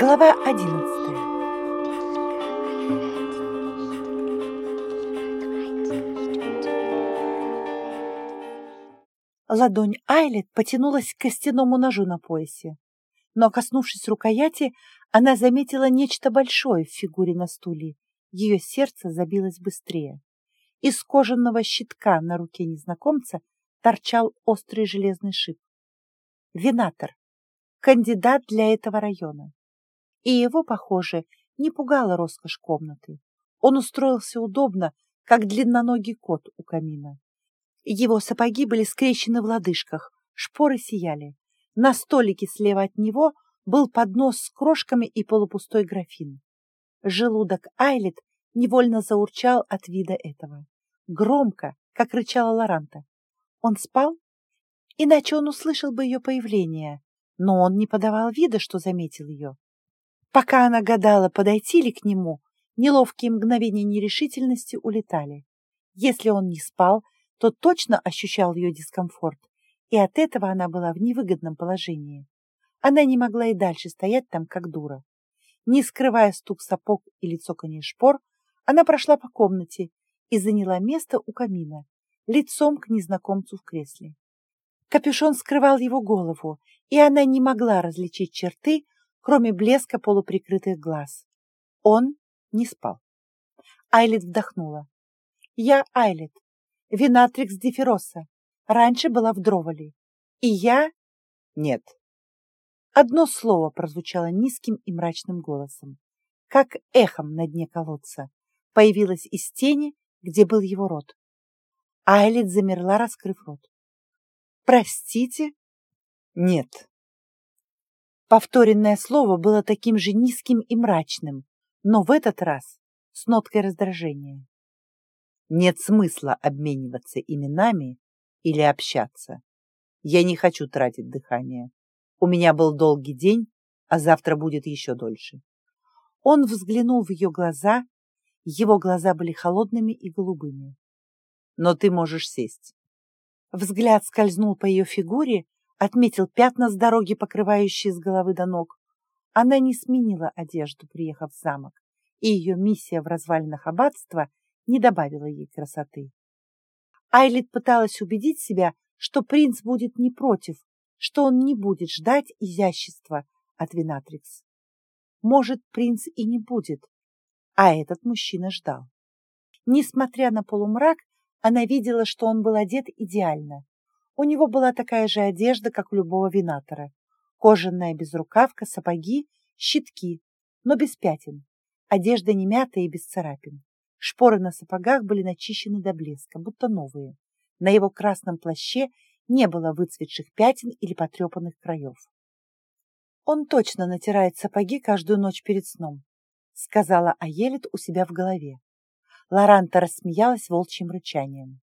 Глава одиннадцатая. Ладонь Айлет потянулась к костяному ножу на поясе, но, коснувшись рукояти, она заметила нечто большое в фигуре на стуле. Ее сердце забилось быстрее. Из кожаного щитка на руке незнакомца торчал острый железный шип. Винатор. Кандидат для этого района. И его, похоже, не пугала роскошь комнаты. Он устроился удобно, как длинноногий кот у камина. Его сапоги были скрещены в лодыжках, шпоры сияли. На столике слева от него был поднос с крошками и полупустой графин. Желудок Айлет невольно заурчал от вида этого. Громко, как рычала Лоранта. Он спал? Иначе он услышал бы ее появление, но он не подавал вида, что заметил ее. Пока она гадала, подойти ли к нему, неловкие мгновения нерешительности улетали. Если он не спал, то точно ощущал ее дискомфорт, и от этого она была в невыгодном положении. Она не могла и дальше стоять там, как дура. Не скрывая стук сапог и лицо коней шпор, она прошла по комнате и заняла место у камина, лицом к незнакомцу в кресле. Капюшон скрывал его голову, и она не могла различить черты, кроме блеска полуприкрытых глаз. Он не спал. Айлет вдохнула. «Я Айлет, Винатрикс Дифероса. Раньше была в Дроволе. И я...» «Нет». Одно слово прозвучало низким и мрачным голосом, как эхом на дне колодца. Появилось из тени, где был его рот. Айлет замерла, раскрыв рот. «Простите?» «Нет», Повторенное слово было таким же низким и мрачным, но в этот раз с ноткой раздражения. Нет смысла обмениваться именами или общаться. Я не хочу тратить дыхание. У меня был долгий день, а завтра будет еще дольше. Он взглянул в ее глаза, его глаза были холодными и голубыми. Но ты можешь сесть. Взгляд скользнул по ее фигуре, отметил пятна с дороги, покрывающие с головы до ног. Она не сменила одежду, приехав в замок, и ее миссия в развалинах аббатства не добавила ей красоты. Айлит пыталась убедить себя, что принц будет не против, что он не будет ждать изящества от Винатрикс. Может, принц и не будет, а этот мужчина ждал. Несмотря на полумрак, она видела, что он был одет идеально. У него была такая же одежда, как у любого винатора. Кожаная безрукавка, сапоги, щитки, но без пятен. Одежда не мятая и без царапин. Шпоры на сапогах были начищены до блеска, будто новые. На его красном плаще не было выцветших пятен или потрепанных краев. «Он точно натирает сапоги каждую ночь перед сном», сказала Аелит у себя в голове. Лоранта рассмеялась волчьим рычанием.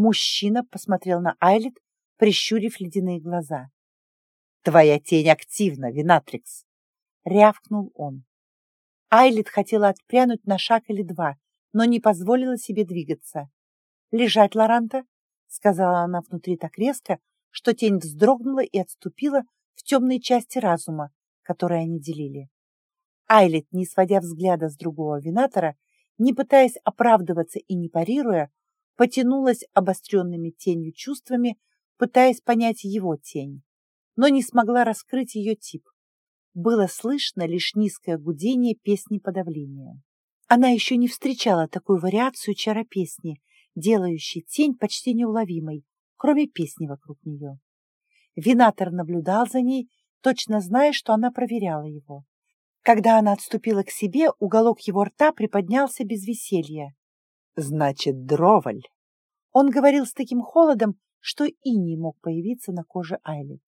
Мужчина посмотрел на Айлит, прищурив ледяные глаза. «Твоя тень активна, Винатрикс!» — рявкнул он. Айлит хотела отпрянуть на шаг или два, но не позволила себе двигаться. «Лежать, Лоранта!» — сказала она внутри так резко, что тень вздрогнула и отступила в темные части разума, которые они делили. Айлит, не сводя взгляда с другого винатора, не пытаясь оправдываться и не парируя, потянулась обостренными тенью чувствами, пытаясь понять его тень, но не смогла раскрыть ее тип. Было слышно лишь низкое гудение песни подавления. Она еще не встречала такую вариацию чара песни, делающей тень почти неуловимой, кроме песни вокруг нее. Винатор наблюдал за ней, точно зная, что она проверяла его. Когда она отступила к себе, уголок его рта приподнялся без веселья. Значит, дроволь. Он говорил с таким холодом, что и не мог появиться на коже Айлет.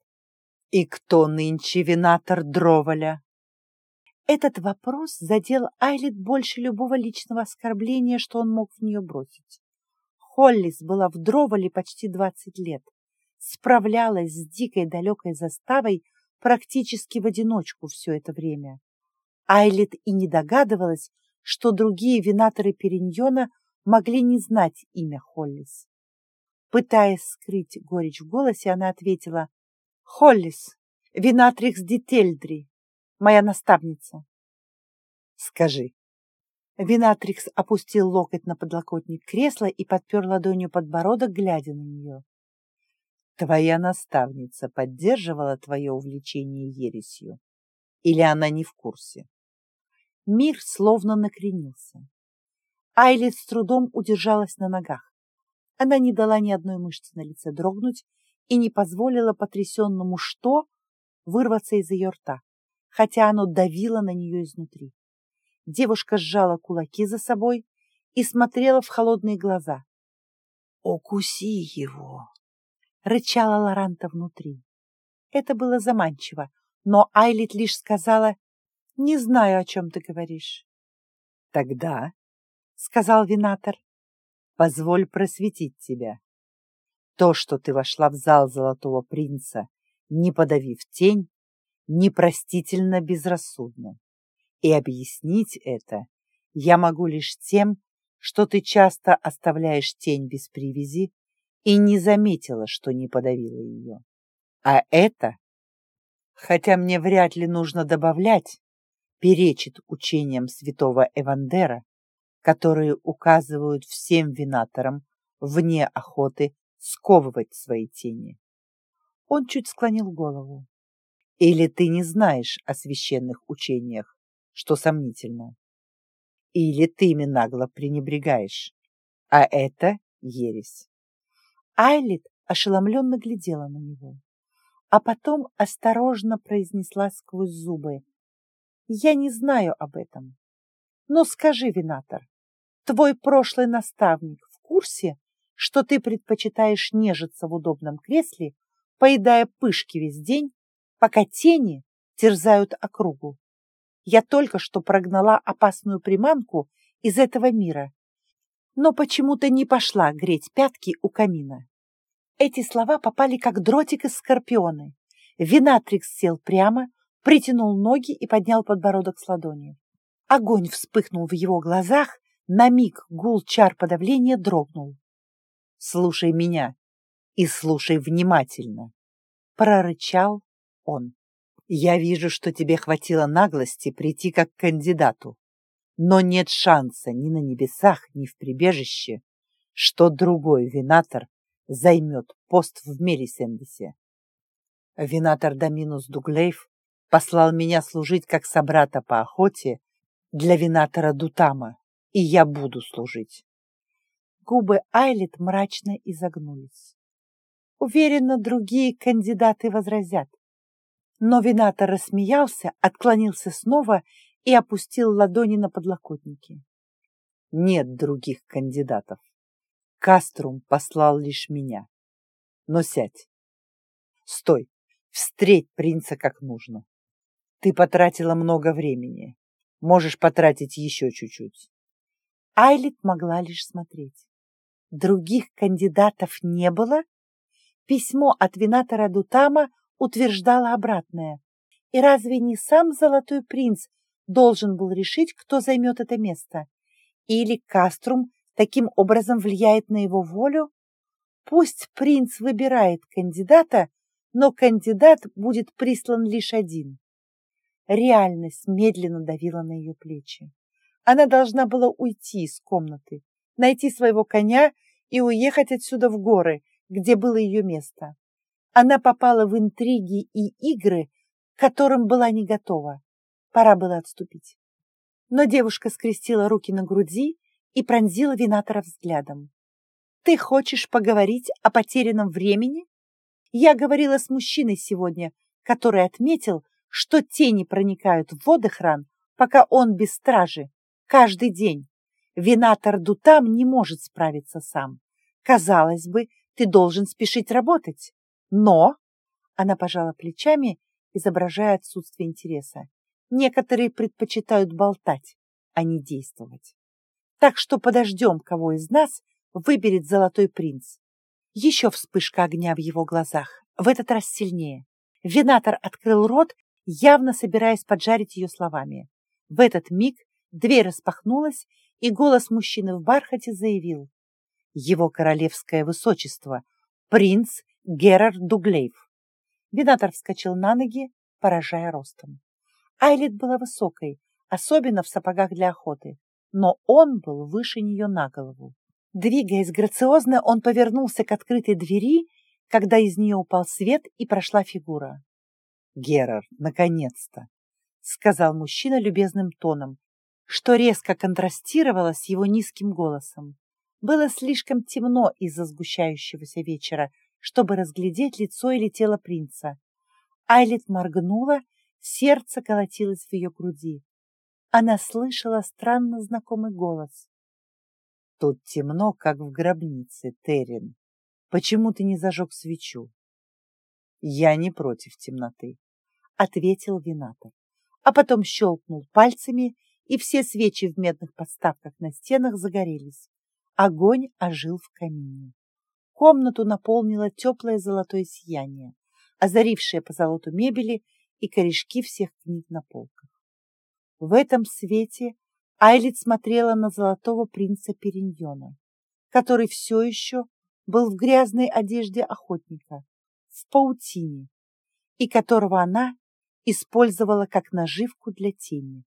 И кто нынче винатор дроволя? Этот вопрос задел Айлет больше любого личного оскорбления, что он мог в нее бросить. Холлис была в дроволе почти двадцать лет, справлялась с дикой далекой заставой практически в одиночку все это время. Айлет и не догадывалась, что другие винаторы Периньона могли не знать имя Холлис. Пытаясь скрыть горечь в голосе, она ответила «Холлис, винатрикс дительдри, моя наставница. Скажи. Винатрикс опустил локоть на подлокотник кресла и подпер ладонью подбородок, глядя на нее. Твоя наставница поддерживала твое увлечение ересью? Или она не в курсе? Мир словно накренился. Айлит с трудом удержалась на ногах. Она не дала ни одной мышцы на лице дрогнуть и не позволила потрясенному «что» вырваться из ее рта, хотя оно давило на нее изнутри. Девушка сжала кулаки за собой и смотрела в холодные глаза. «Укуси его!» — рычала Лоранта внутри. Это было заманчиво, но Айлит лишь сказала, «Не знаю, о чем ты говоришь». «Тогда», — сказал Винатор, — «позволь просветить тебя. То, что ты вошла в зал Золотого Принца, не подавив тень, непростительно безрассудно. И объяснить это я могу лишь тем, что ты часто оставляешь тень без привязи и не заметила, что не подавила ее. А это, хотя мне вряд ли нужно добавлять, перечит учениям святого Эвандера, которые указывают всем винаторам вне охоты сковывать свои тени. Он чуть склонил голову. Или ты не знаешь о священных учениях, что сомнительно. Или ты ими нагло пренебрегаешь, а это ересь. Айлит ошеломленно глядела на него, а потом осторожно произнесла сквозь зубы. «Я не знаю об этом. Но скажи, Винатор, твой прошлый наставник в курсе, что ты предпочитаешь нежиться в удобном кресле, поедая пышки весь день, пока тени терзают округу? Я только что прогнала опасную приманку из этого мира, но почему-то не пошла греть пятки у камина. Эти слова попали как дротик из скорпионы. Винатрикс сел прямо, притянул ноги и поднял подбородок с ладони. Огонь вспыхнул в его глазах, на миг гул чар подавления дрогнул. «Слушай меня и слушай внимательно», — прорычал он. «Я вижу, что тебе хватило наглости прийти как к кандидату, но нет шанса ни на небесах, ни в прибежище, что другой винатор займет пост в Мелисендесе. Винатор Доминус Дуглейв послал меня служить как собрата по охоте для винатора Дутама, и я буду служить. Губы Айлет мрачно изогнулись. Уверенно, другие кандидаты возразят. Но винатор рассмеялся, отклонился снова и опустил ладони на подлокотники. Нет других кандидатов. Каструм послал лишь меня. Но сядь. Стой, встреть принца как нужно. Ты потратила много времени. Можешь потратить еще чуть-чуть. Айлит могла лишь смотреть. Других кандидатов не было? Письмо от винатора Дутама утверждало обратное. И разве не сам Золотой Принц должен был решить, кто займет это место? Или Каструм таким образом влияет на его волю? Пусть принц выбирает кандидата, но кандидат будет прислан лишь один. Реальность медленно давила на ее плечи. Она должна была уйти из комнаты, найти своего коня и уехать отсюда в горы, где было ее место. Она попала в интриги и игры, к которым была не готова. Пора было отступить. Но девушка скрестила руки на груди и пронзила Винатора взглядом. «Ты хочешь поговорить о потерянном времени? Я говорила с мужчиной сегодня, который отметил, что тени проникают в водохран, пока он без стражи, каждый день. Винатор Дутам не может справиться сам. Казалось бы, ты должен спешить работать. Но...» Она пожала плечами, изображая отсутствие интереса. «Некоторые предпочитают болтать, а не действовать». Так что подождем, кого из нас выберет золотой принц. Еще вспышка огня в его глазах, в этот раз сильнее. Винатор открыл рот, явно собираясь поджарить ее словами. В этот миг дверь распахнулась, и голос мужчины в бархате заявил. Его королевское высочество, принц Герард Дуглейв. Винатор вскочил на ноги, поражая ростом. Айлет была высокой, особенно в сапогах для охоты, но он был выше нее на голову. Двигаясь грациозно, он повернулся к открытой двери, когда из нее упал свет и прошла фигура. «Герар, наконец-то!» — сказал мужчина любезным тоном, что резко контрастировало с его низким голосом. Было слишком темно из-за сгущающегося вечера, чтобы разглядеть лицо или тело принца. Айлет моргнула, сердце колотилось в ее груди. Она слышала странно знакомый голос. Тут темно, как в гробнице, Террин. Почему ты не зажег свечу? Я не против темноты, ответил винатор, а потом щелкнул пальцами, и все свечи в медных подставках на стенах загорелись. Огонь ожил в камине. Комнату наполнило теплое золотое сияние, озарившее по золоту мебели и корешки всех книг на полках. В этом свете Айлит смотрела на золотого принца Периньона, который все еще был в грязной одежде охотника, в паутине, и которого она использовала как наживку для тени.